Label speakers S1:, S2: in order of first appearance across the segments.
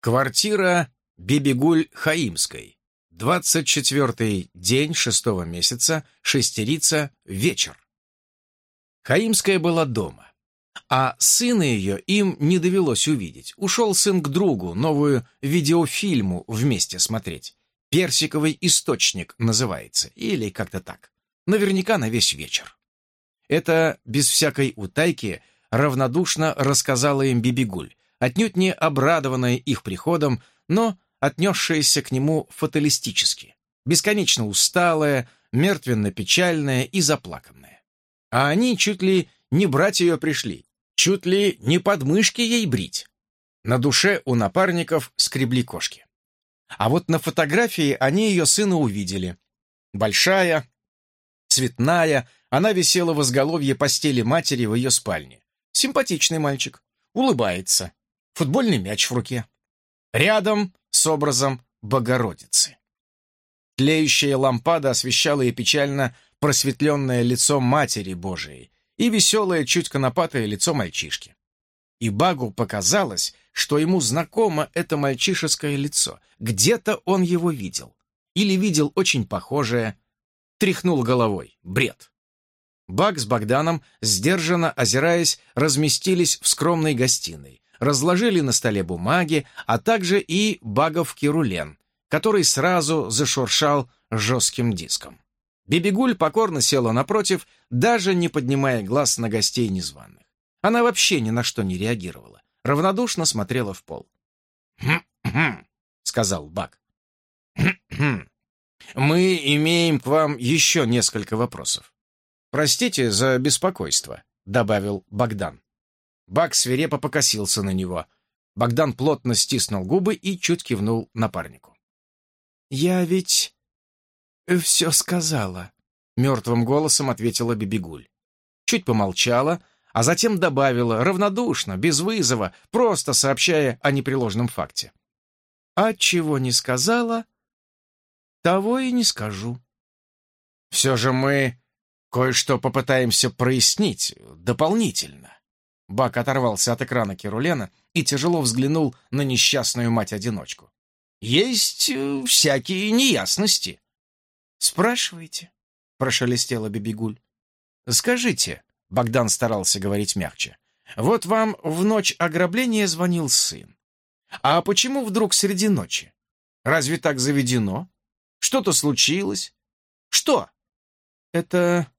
S1: Квартира Бибигуль Хаимской. 24-й день шестого месяца, шестерица, вечер. Хаимская была дома, а сына ее им не довелось увидеть. Ушел сын к другу, новую видеофильму вместе смотреть. «Персиковый источник» называется, или как-то так. Наверняка на весь вечер. Это без всякой утайки равнодушно рассказала им Бибигуль, отнюдь не обрадованная их приходом, но отнесшаяся к нему фаталистически, бесконечно усталая, мертвенно-печальная и заплаканная. А они чуть ли не брать ее пришли, чуть ли не подмышки ей брить. На душе у напарников скребли кошки. А вот на фотографии они ее сына увидели. Большая, цветная, она висела в изголовье постели матери в ее спальне. Симпатичный мальчик, улыбается, футбольный мяч в руке. Рядом с образом Богородицы. Тлеющая лампада освещала и печально просветленное лицо Матери Божией и веселое, чуть конопатое лицо мальчишки. И Багу показалось, что ему знакомо это мальчишеское лицо. Где-то он его видел. Или видел очень похожее. Тряхнул головой. Бред. Баг с Богданом, сдержанно озираясь, разместились в скромной гостиной разложили на столе бумаги, а также и багов рулен, который сразу зашуршал жестким диском. Бибигуль покорно села напротив, даже не поднимая глаз на гостей незваных. Она вообще ни на что не реагировала, равнодушно смотрела в пол. «Хм-хм», — сказал Баг. «Хм-хм. Мы имеем к вам еще несколько вопросов. Простите за беспокойство», — добавил Богдан. Бак свирепо покосился на него. Богдан плотно стиснул губы и чуть кивнул напарнику. «Я ведь все сказала», — мертвым голосом ответила Бибигуль. Чуть помолчала, а затем добавила, равнодушно, без вызова, просто сообщая о непреложном факте. «А чего не сказала, того и не скажу». «Все же мы кое-что попытаемся прояснить дополнительно». Бак оторвался от экрана Керулена и тяжело взглянул на несчастную мать-одиночку. «Есть э, всякие неясности». «Спрашивайте», — прошелестела Бибигуль. «Скажите», — Богдан старался говорить мягче, «вот вам в ночь ограбления звонил сын. А почему вдруг среди ночи? Разве так заведено? Что-то случилось? Что?» «Это...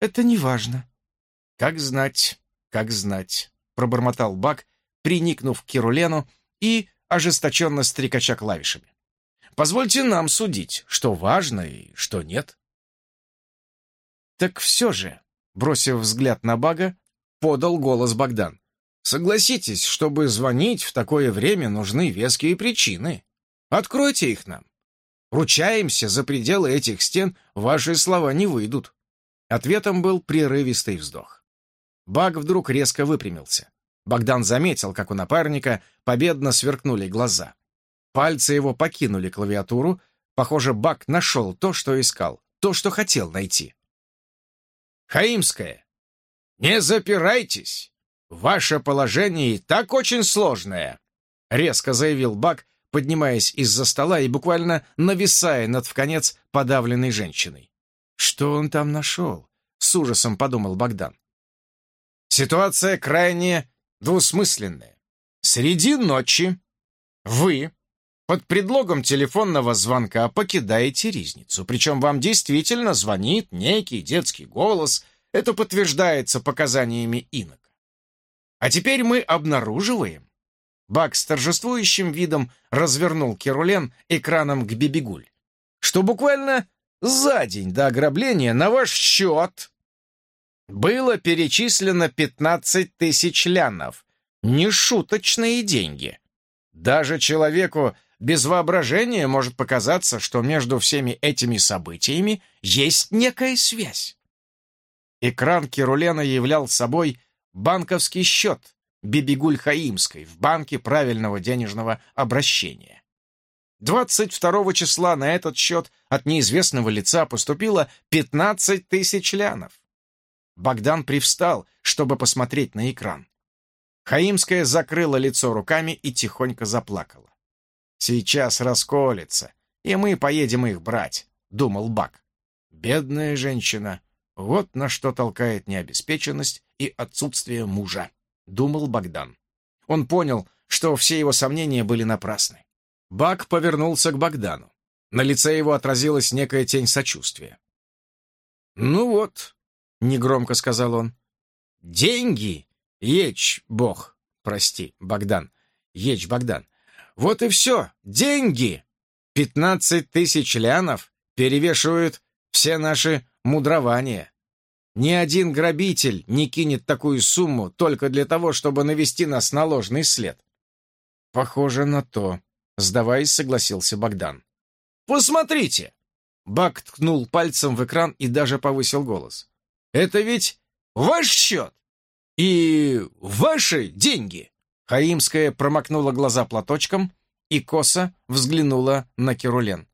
S1: это не важно». «Как знать». «Как знать», — пробормотал Бак, приникнув к Кирулену и ожесточенно стрекача клавишами. «Позвольте нам судить, что важно и что нет». «Так все же», — бросив взгляд на Бага, подал голос Богдан. «Согласитесь, чтобы звонить в такое время нужны веские причины. Откройте их нам. Ручаемся, за пределы этих стен ваши слова не выйдут». Ответом был прерывистый вздох. Баг вдруг резко выпрямился. Богдан заметил, как у напарника победно сверкнули глаза. Пальцы его покинули клавиатуру. Похоже, Баг нашел то, что искал, то, что хотел найти. «Хаимская, не запирайтесь! Ваше положение и так очень сложное!» Резко заявил Баг, поднимаясь из-за стола и буквально нависая над вконец подавленной женщиной. «Что он там нашел?» — с ужасом подумал Богдан. Ситуация крайне двусмысленная. Среди ночи вы под предлогом телефонного звонка покидаете ризницу, причем вам действительно звонит некий детский голос, это подтверждается показаниями инока. А теперь мы обнаруживаем, Бак с торжествующим видом развернул Керулен экраном к Бибигуль, что буквально за день до ограбления на ваш счет было перечислено 15 тысяч лянов. Нешуточные деньги. Даже человеку без воображения может показаться, что между всеми этими событиями есть некая связь. Экран Кирулена являл собой банковский счет Бибигуль Хаимской в банке правильного денежного обращения. 22 числа на этот счет от неизвестного лица поступило 15 тысяч лянов. Богдан привстал, чтобы посмотреть на экран. Хаимская закрыла лицо руками и тихонько заплакала. «Сейчас расколется, и мы поедем их брать», — думал Бак. «Бедная женщина, вот на что толкает необеспеченность и отсутствие мужа», — думал Богдан. Он понял, что все его сомнения были напрасны. Бак повернулся к Богдану. На лице его отразилась некая тень сочувствия. «Ну вот», — негромко сказал он, — «деньги Ечь, Бог, прости, Богдан, Ечь, Богдан. Вот и все, деньги! Пятнадцать тысяч лянов перевешивают все наши мудрования. Ни один грабитель не кинет такую сумму только для того, чтобы навести нас на ложный след. Похоже на то, сдаваясь, согласился Богдан. Посмотрите! Бак ткнул пальцем в экран и даже повысил голос. Это ведь ваш счет! «И ваши деньги!» Хаимская промокнула глаза платочком и косо взглянула на Керулен.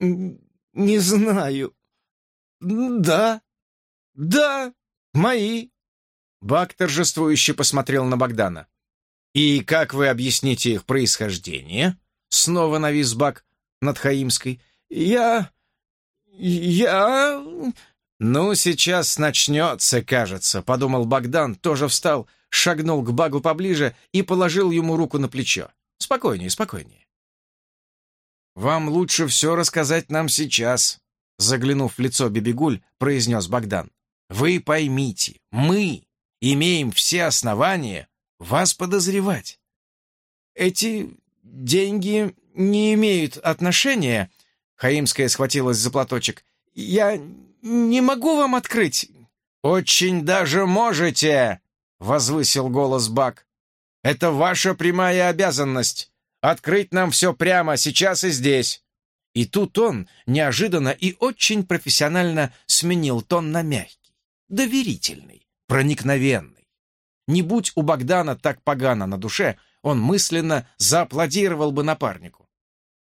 S1: «Не знаю. Да, да, мои». Бак торжествующе посмотрел на Богдана. «И как вы объясните их происхождение?» Снова навис Бак над Хаимской. «Я... я...» «Ну, сейчас начнется, кажется», — подумал Богдан, тоже встал, шагнул к Багу поближе и положил ему руку на плечо. «Спокойнее, спокойнее». «Вам лучше все рассказать нам сейчас», — заглянув в лицо Бибигуль, произнес Богдан. «Вы поймите, мы имеем все основания вас подозревать. Эти деньги не имеют отношения...» Хаимская схватилась за платочек. «Я не могу вам открыть». «Очень даже можете!» — возвысил голос Бак. «Это ваша прямая обязанность — открыть нам все прямо сейчас и здесь». И тут он неожиданно и очень профессионально сменил тон на мягкий, доверительный, проникновенный. Не будь у Богдана так погано на душе, он мысленно зааплодировал бы напарнику.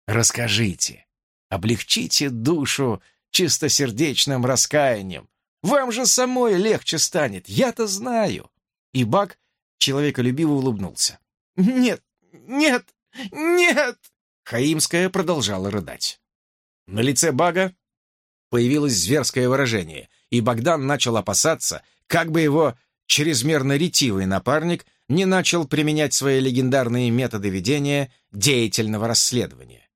S1: «Расскажите, облегчите душу чистосердечным раскаянием. Вам же самой легче станет, я-то знаю. И Бак человеколюбиво улыбнулся. Нет, нет, нет! Хаимская продолжала рыдать. На лице Бага появилось зверское выражение, и Богдан начал опасаться, как бы его чрезмерно ретивый напарник не начал применять свои легендарные методы ведения деятельного расследования.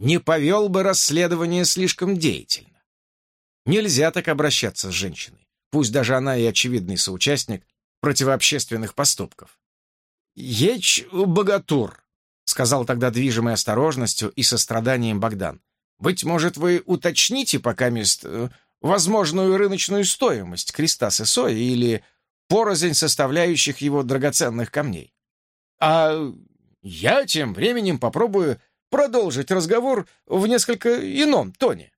S1: Не повел бы расследование слишком деятельно. Нельзя так обращаться с женщиной, пусть даже она и очевидный соучастник противообщественных поступков. «Ечь богатур», — сказал тогда движимой осторожностью и состраданием Богдан. «Быть может, вы уточните пока мест э, возможную рыночную стоимость креста с Исои или порознь составляющих его драгоценных камней. А я тем временем попробую продолжить разговор в несколько ином тоне.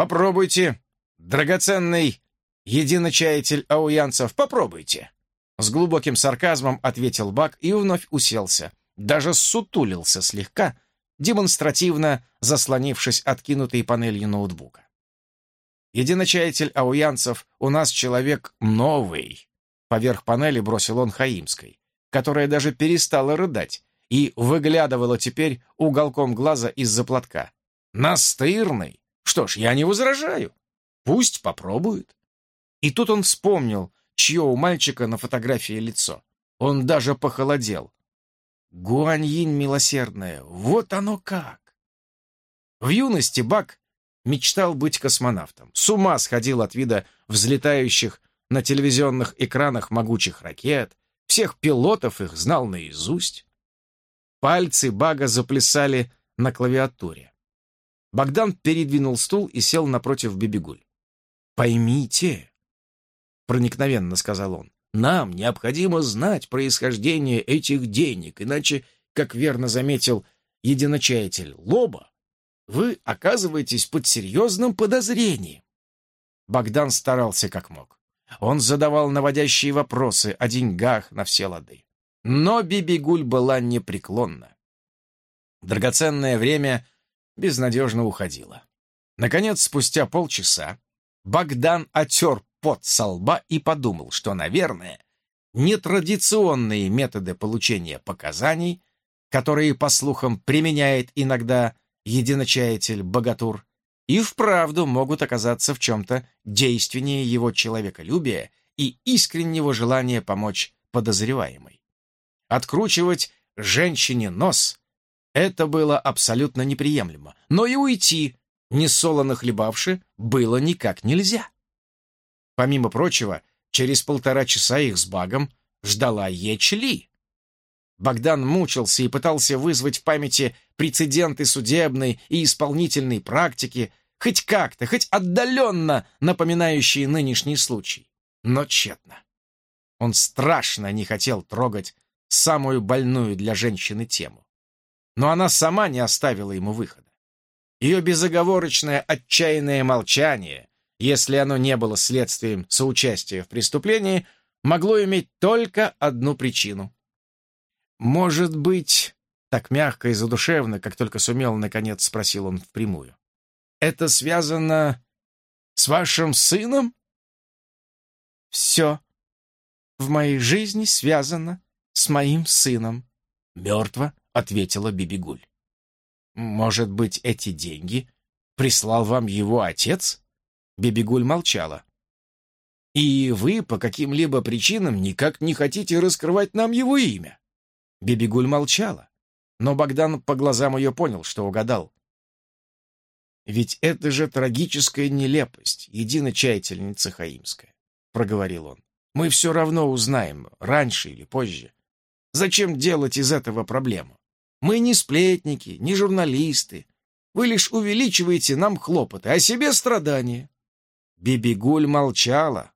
S1: Попробуйте, драгоценный единочаятель ауянцев, попробуйте. С глубоким сарказмом ответил Бак и вновь уселся. Даже сутулился слегка, демонстративно заслонившись откинутой панелью ноутбука. Единочаятель ауянцев у нас человек новый. Поверх панели бросил он Хаимской, которая даже перестала рыдать и выглядывала теперь уголком глаза из-за платка. Настырный, что ж, я не возражаю. Пусть попробует. И тут он вспомнил, чье у мальчика на фотографии лицо. Он даже похолодел. Гуаньин милосердная, вот оно как! В юности Бак мечтал быть космонавтом. С ума сходил от вида взлетающих на телевизионных экранах могучих ракет, всех пилотов их знал наизусть. Пальцы Бага заплясали на клавиатуре. Богдан передвинул стул и сел напротив Бибигуль. «Поймите», — проникновенно сказал он, — «нам необходимо знать происхождение этих денег, иначе, как верно заметил единочаятель Лоба, вы оказываетесь под серьезным подозрением». Богдан старался как мог. Он задавал наводящие вопросы о деньгах на все лады. Но Бибигуль была непреклонна. Драгоценное время безнадежно уходила. Наконец, спустя полчаса, Богдан отер пот со лба и подумал, что, наверное, нетрадиционные методы получения показаний, которые, по слухам, применяет иногда единочаятель Богатур, и вправду могут оказаться в чем-то действеннее его человеколюбия и искреннего желания помочь подозреваемой. Откручивать женщине нос — это было абсолютно неприемлемо, но и уйти, не солоно хлебавши, было никак нельзя. Помимо прочего, через полтора часа их с Багом ждала Ечли. Богдан мучился и пытался вызвать в памяти прецеденты судебной и исполнительной практики, хоть как-то, хоть отдаленно напоминающие нынешний случай. Но тщетно. Он страшно не хотел трогать самую больную для женщины тему. Но она сама не оставила ему выхода. Ее безоговорочное отчаянное молчание, если оно не было следствием соучастия в преступлении, могло иметь только одну причину. «Может быть...» — так мягко и задушевно, как только сумел, наконец спросил он впрямую. «Это связано с вашим сыном?» «Все в моей жизни связано с моим сыном», — мертво ответила Бибигуль. «Может быть, эти деньги прислал вам его отец?» Бибигуль молчала. «И вы по каким-либо причинам никак не хотите раскрывать нам его имя?» Бибигуль молчала, но Богдан по глазам ее понял, что угадал. «Ведь это же трагическая нелепость, единочаятельница Хаимская», — проговорил он. «Мы все равно узнаем, раньше или позже. Зачем делать из этого проблему? Мы не сплетники, не журналисты. Вы лишь увеличиваете нам хлопоты, а себе страдания». Бибигуль молчала.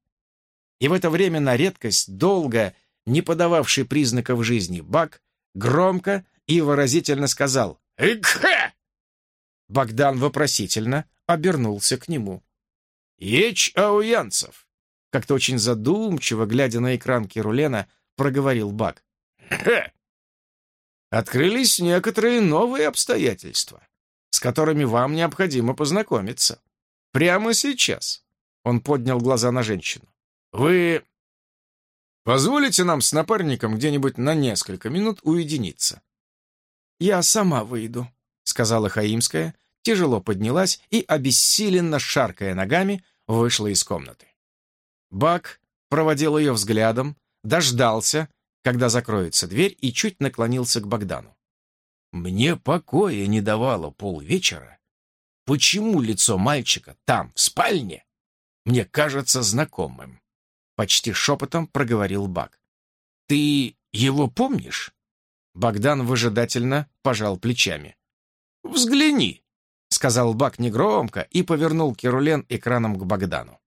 S1: И в это время на редкость долго не подававший признаков жизни Бак, громко и выразительно сказал «Экхе!». Богдан вопросительно обернулся к нему. «Еч ауянцев!» Как-то очень задумчиво, глядя на экран Кирулена, проговорил Бак. «Хе!» Открылись некоторые новые обстоятельства, с которыми вам необходимо познакомиться. Прямо сейчас. Он поднял глаза на женщину. Вы Позволите нам с напарником где-нибудь на несколько минут уединиться?» «Я сама выйду», — сказала Хаимская, тяжело поднялась и, обессиленно шаркая ногами, вышла из комнаты. Бак проводил ее взглядом, дождался, когда закроется дверь, и чуть наклонился к Богдану. «Мне покоя не давало полвечера. Почему лицо мальчика там, в спальне, мне кажется знакомым?» Почти шепотом проговорил Бак. «Ты его помнишь?» Богдан выжидательно пожал плечами. «Взгляни», — сказал Бак негромко и повернул Керулен экраном к Богдану.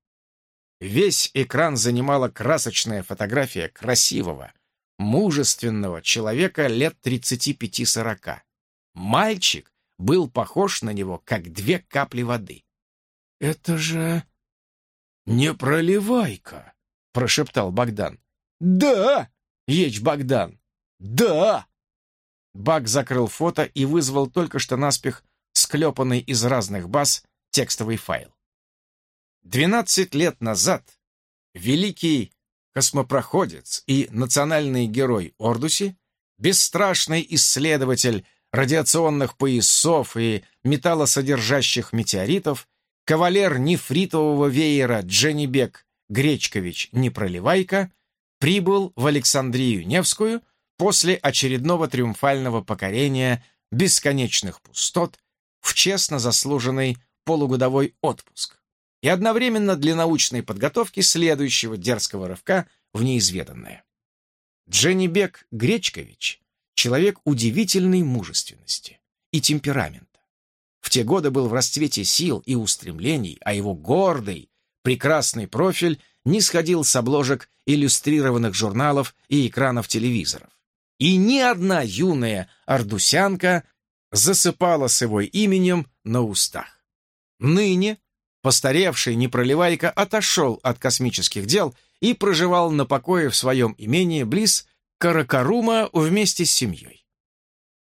S1: Весь экран занимала красочная фотография красивого, мужественного человека лет 35-40. Мальчик был похож на него, как две капли воды. «Это же не проливайка!» прошептал Богдан. «Да!» — Еч Богдан. «Да!» Баг закрыл фото и вызвал только что наспех склепанный из разных баз текстовый файл. Двенадцать лет назад великий космопроходец и национальный герой Ордуси, бесстрашный исследователь радиационных поясов и металлосодержащих метеоритов, кавалер нефритового веера Дженнибек Гречкович Непроливайко прибыл в Александрию Невскую после очередного триумфального покорения бесконечных пустот в честно заслуженный полугодовой отпуск и одновременно для научной подготовки следующего дерзкого рывка в неизведанное. Дженнибек Гречкович — человек удивительной мужественности и темперамента. В те годы был в расцвете сил и устремлений, а его гордый, Прекрасный профиль не сходил с обложек иллюстрированных журналов и экранов телевизоров. И ни одна юная ардусянка засыпала с его именем на устах. Ныне постаревший непроливайка отошел от космических дел и проживал на покое в своем имении близ Каракарума вместе с семьей.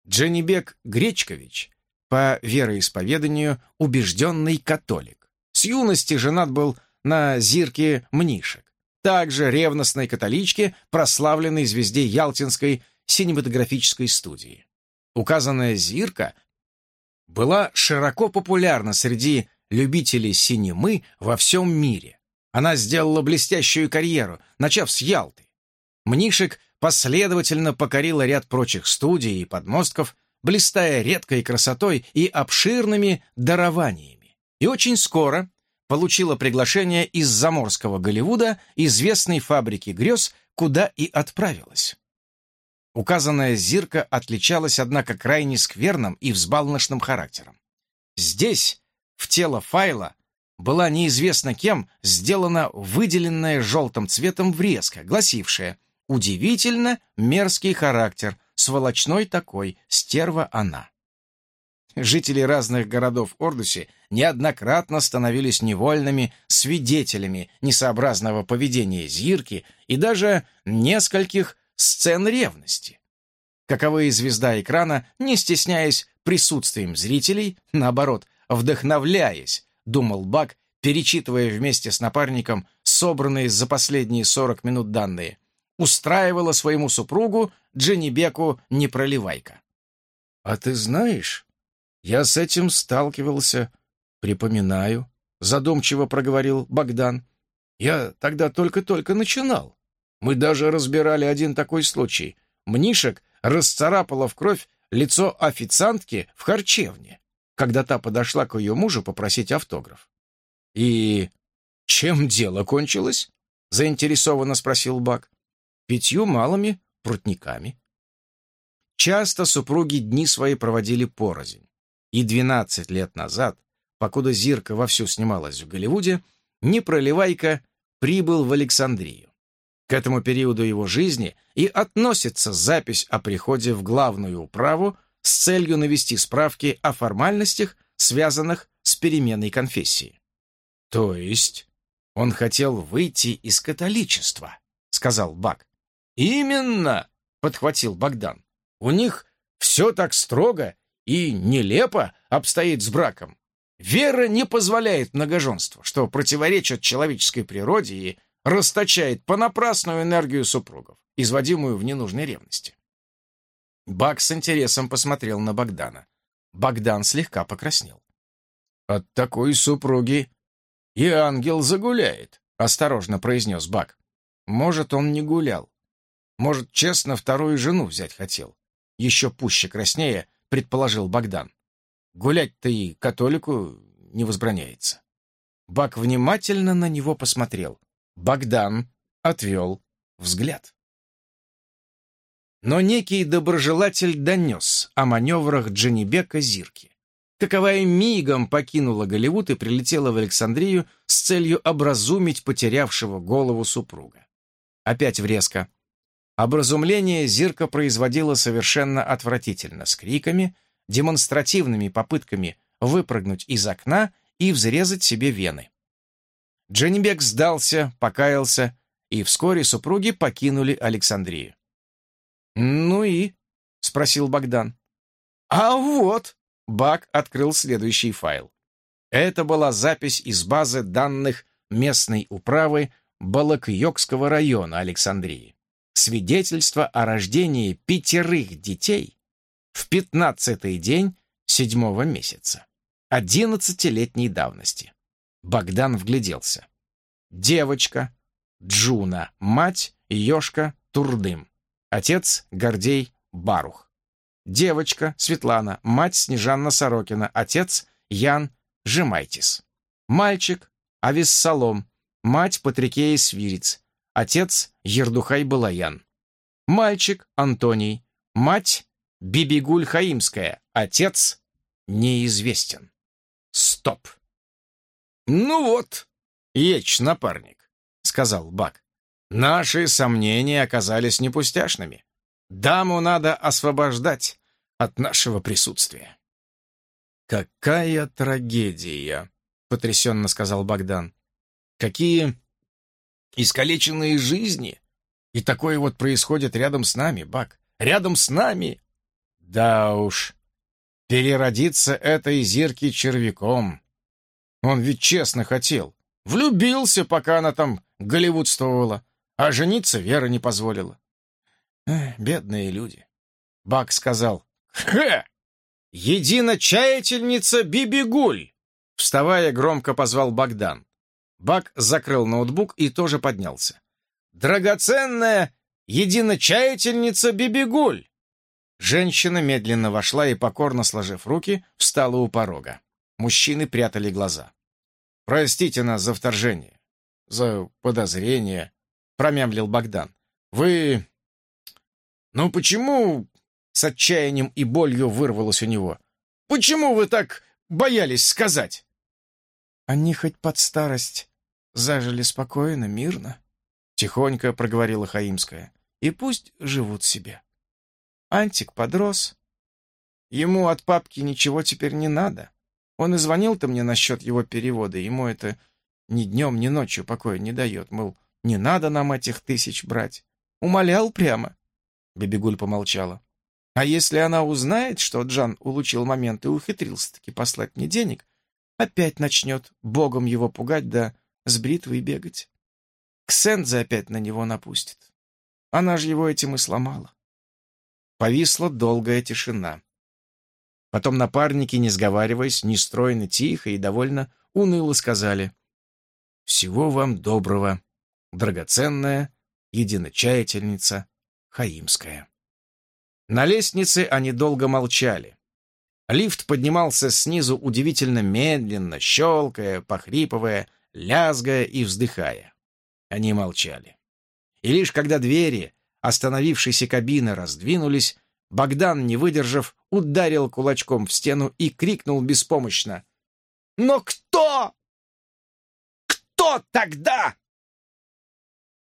S1: Дженнибек Гречкович по вероисповеданию убежденный католик. С юности женат был на Зирке Мнишек, также ревностной католичке, прославленной звезде Ялтинской синематографической студии. Указанная Зирка была широко популярна среди любителей синемы во всем мире. Она сделала блестящую карьеру, начав с Ялты. Мнишек последовательно покорила ряд прочих студий и подмостков, блистая редкой красотой и обширными дарованиями. И очень скоро получила приглашение из заморского Голливуда, известной фабрики грез, куда и отправилась. Указанная Зирка отличалась, однако, крайне скверным и взбалмошным характером. Здесь, в тело файла, была неизвестно кем сделана выделенная желтым цветом врезка, гласившая «Удивительно мерзкий характер, сволочной такой, стерва она». Жители разных городов Ордуси неоднократно становились невольными свидетелями несообразного поведения Зирки и даже нескольких сцен ревности. Каковые звезда экрана, не стесняясь присутствием зрителей, наоборот, вдохновляясь, думал Бак, перечитывая вместе с напарником собранные за последние 40 минут данные, устраивала своему супругу Дженнибеку Непроливайка. «А ты знаешь, я с этим сталкивался, припоминаю», — задумчиво проговорил Богдан. «Я тогда только-только начинал. Мы даже разбирали один такой случай. Мнишек расцарапала в кровь лицо официантки в харчевне, когда та подошла к ее мужу попросить автограф. «И чем дело кончилось?» — заинтересованно спросил Бак. «Пятью малыми прутниками». Часто супруги дни свои проводили порознь. И двенадцать лет назад, покуда Зирка вовсю снималась в Голливуде, Непроливайка прибыл в Александрию. К этому периоду его жизни и относится запись о приходе в главную управу с целью навести справки о формальностях, связанных с переменой конфессии. «То есть он хотел выйти из католичества», — сказал Бак. «Именно», — подхватил Богдан. «У них все так строго и нелепо обстоит с браком. Вера не позволяет многоженства, что противоречит человеческой природе и расточает понапрасную энергию супругов, изводимую в ненужной ревности. Бак с интересом посмотрел на Богдана. Богдан слегка покраснел. «От такой супруги и ангел загуляет», — осторожно произнес Бак. «Может, он не гулял. Может, честно вторую жену взять хотел». Еще пуще краснее предположил Богдан. «Гулять-то и католику не возбраняется». Бак внимательно на него посмотрел. Богдан отвел взгляд. Но некий доброжелатель донес о маневрах Дженнибека Зирки. Каковая мигом покинула Голливуд и прилетела в Александрию с целью образумить потерявшего голову супруга. Опять врезка. Образумление Зирка производила совершенно отвратительно, с криками, демонстративными попытками выпрыгнуть из окна и взрезать себе вены. Дженнибек сдался, покаялся, и вскоре супруги покинули Александрию. «Ну и?» — спросил Богдан. «А вот!» — Бак открыл следующий файл. Это была запись из базы данных местной управы Балакйокского района Александрии. Свидетельство о рождении пятерых детей в пятнадцатый день седьмого месяца, одиннадцатилетней давности. Богдан вгляделся. Девочка, Джуна, мать, Ёшка, Турдым. Отец Гордей Барух. Девочка Светлана, мать Снежанна Сорокина, отец Ян Жемайтис. Мальчик Ависсалом, мать Патрикея Свирец, отец Ердухай Балаян. Мальчик Антоний, мать Бибигуль Хаимская, отец неизвестен. Стоп. «Ну вот, ечь, напарник», — сказал Бак. «Наши сомнения оказались непустяшными. Даму надо освобождать от нашего присутствия». «Какая трагедия!» — потрясенно сказал Богдан. «Какие искалеченные жизни! И такое вот происходит рядом с нами, Бак. Рядом с нами!» «Да уж, переродиться этой зирки червяком!» Он ведь честно хотел. Влюбился, пока она там голливудствовала, а жениться Вера не позволила. Эх, бедные люди. Бак сказал, «Хе! Единочаятельница Бибигуль!» Вставая, громко позвал Богдан. Бак закрыл ноутбук и тоже поднялся. «Драгоценная единочаятельница Бибигуль!» Женщина медленно вошла и, покорно сложив руки, встала у порога. Мужчины прятали глаза. «Простите нас за вторжение, за подозрение», — промямлил Богдан. «Вы... Ну почему...» — с отчаянием и болью вырвалось у него. «Почему вы так боялись сказать?»
S2: «Они хоть под старость зажили спокойно, мирно», — тихонько проговорила Хаимская. «И пусть живут себе. Антик подрос. Ему от папки ничего теперь не надо. Он и звонил-то мне насчет его перевода. Ему это ни днем, ни ночью покоя не дает. Мол, не надо нам этих тысяч брать. Умолял прямо. Бебегуль помолчала. А если она узнает, что Джан улучил момент и ухитрился-таки послать мне денег, опять начнет богом его пугать да с бритвой бегать. Ксенза опять на него напустит. Она же его этим и сломала. Повисла долгая тишина. Потом напарники, не сговариваясь, нестройно, тихо и довольно уныло сказали «Всего вам доброго, драгоценная единочаятельница Хаимская». На лестнице они долго молчали. Лифт поднимался снизу удивительно медленно, щелкая, похрипывая, лязгая и вздыхая. Они молчали. И лишь когда двери остановившейся кабины раздвинулись, Богдан, не выдержав, ударил кулачком в стену и крикнул беспомощно. «Но кто? Кто тогда